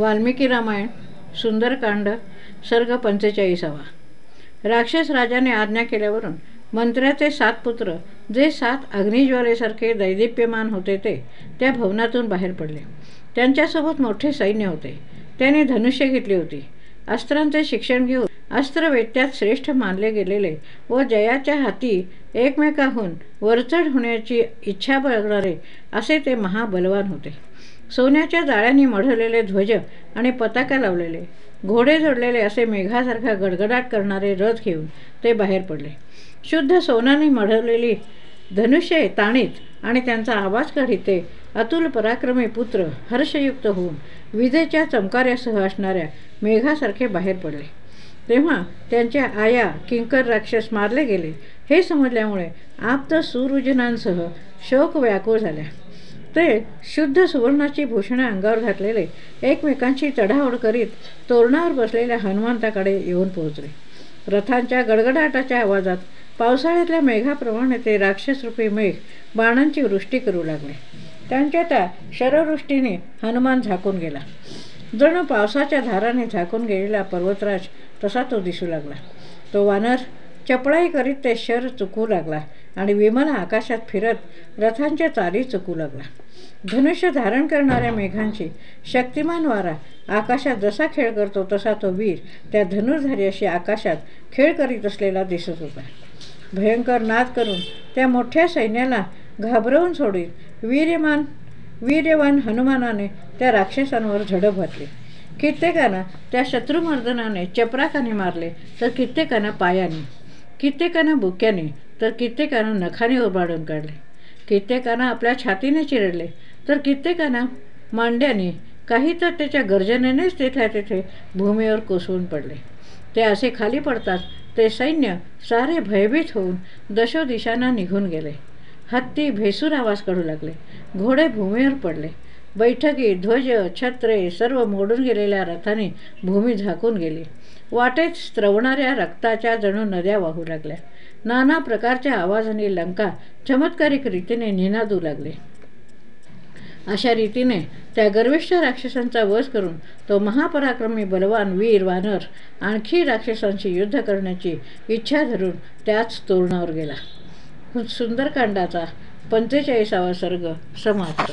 वाल्मिकी रामायण सुंदरकांड सर्ग पंचेचाळीसावा. राक्षस राजाने आज्ञा केल्यावरून मंत्र्याचे सात पुत्र जे सात अग्निज्वालेसारखे दैदिप्यमान होते ते त्या भवनातून बाहेर पडले. त्यांच्यासोबत मोठे सैन्य होते. त्याने धनुष्य घेतली होती. अस्त्रांचे शिक्षण घेऊन अस्त्रवेत्यात श्रेष्ठ मानले गेलेले व जयाच्या हाती एकमेकाहून वरचढ होण्याची इच्छा बळणारे असे ते महाबलवान होते. सोन्याच्या जाळ्यांनी मढवलेले ध्वज आणि पताका लावलेले घोडे जोडलेले असे मेघासारखा गडगडाट करणारे रथ घेऊन ते बाहेर पडले. शुद्ध सोनाने मढवलेली धनुष्य ताणीत आणि त्यांचा आवाज काढीत ते अतुल पराक्रमी पुत्र हर्षयुक्त होऊन विजेच्या चमकाऱ्यासह असणाऱ्या मेघासारखे बाहेर पडले. तेव्हा त्यांच्या आया किंकर राक्षस मारले गेले. हे समजल्यामुळे आप्त सुरुजनांसह शोक व्याकुळ झाल्या. ते शुद्ध सुवर्णाची भूषणे अंगावर घातलेले एकमेकांची चढाओढ करीत तोरणावर बसलेल्या हनुमंताकडे येऊन पोहोचले. रथांच्या गडगडाटाच्या आवाजात पावसाळ्यातल्या मेघाप्रमाणे ते राक्षसरूपी मेघ बाणांची वृष्टी करू लागले. त्यांच्या त्या शरवृष्टीने हनुमान झाकून गेला. जणू पावसाच्या धाराने झाकून गेलेला पर्वतराज तसा तो दिसू लागला. तो वानर चपळाई करीत ते शर चुकू लागला आणि विमला आकाशात फिरत रथांच्या तारी चुकू लागला. धनुष्य धारण करणाऱ्या मेघांची शक्तिमान वारा आकाशात जसा खेळ करतो तसा तो वीर त्या धनुर्धार्याशी आकाशात खेळ करीत असलेला दिसत होता. भयंकर नाद करून त्या मोठ्या सैन्याला घाबरवून सोडीत वीर्यमान वीर्यवान हनुमानाने त्या राक्षसांवर झडप घातली. कित्येकांना त्या शत्रुमर्दनाने चपराकाने मारले तर कित्येकांना पायाने. कित्येकांना बुक्याने तर कित्येकांना नखाने उरबाडून काढले. कित्येकांना आपल्या छातीने चिरडले तर कित्येकांना मांड्याने. काही तर त्याच्या गर्जनेनेच तिथल्या तेथे भूमीवर कोसळून पडले. ते असे खाली पडतात ते सैन्य सारे भयभीत होऊन दशोदिशांना निघून गेले. हत्ती भेसूर आवाज काढू लागले. घोडे भूमीवर पडले. बैठकी ध्वज छत्रे सर्व मोडून गेलेल्या रथाने भूमी झाकून गेली. वाटेत स्त्रवणाऱ्या रक्ताच्या जणू नद्या वाहू लागल्या. नाना प्रकारच्या आवाजाने लंका चमत्कारिक रीतीने निनादू लागले. अशा रीतीने त्या गर्विष्ठ राक्षसांचा वध करून तो महापराक्रमी बलवान वीर वानर आणखी राक्षसांशी युद्ध करण्याची इच्छा धरून त्याच तोरणावर गेला. सुंदरकांडाचा पंचेचाळीसावा सर्ग समाप्त.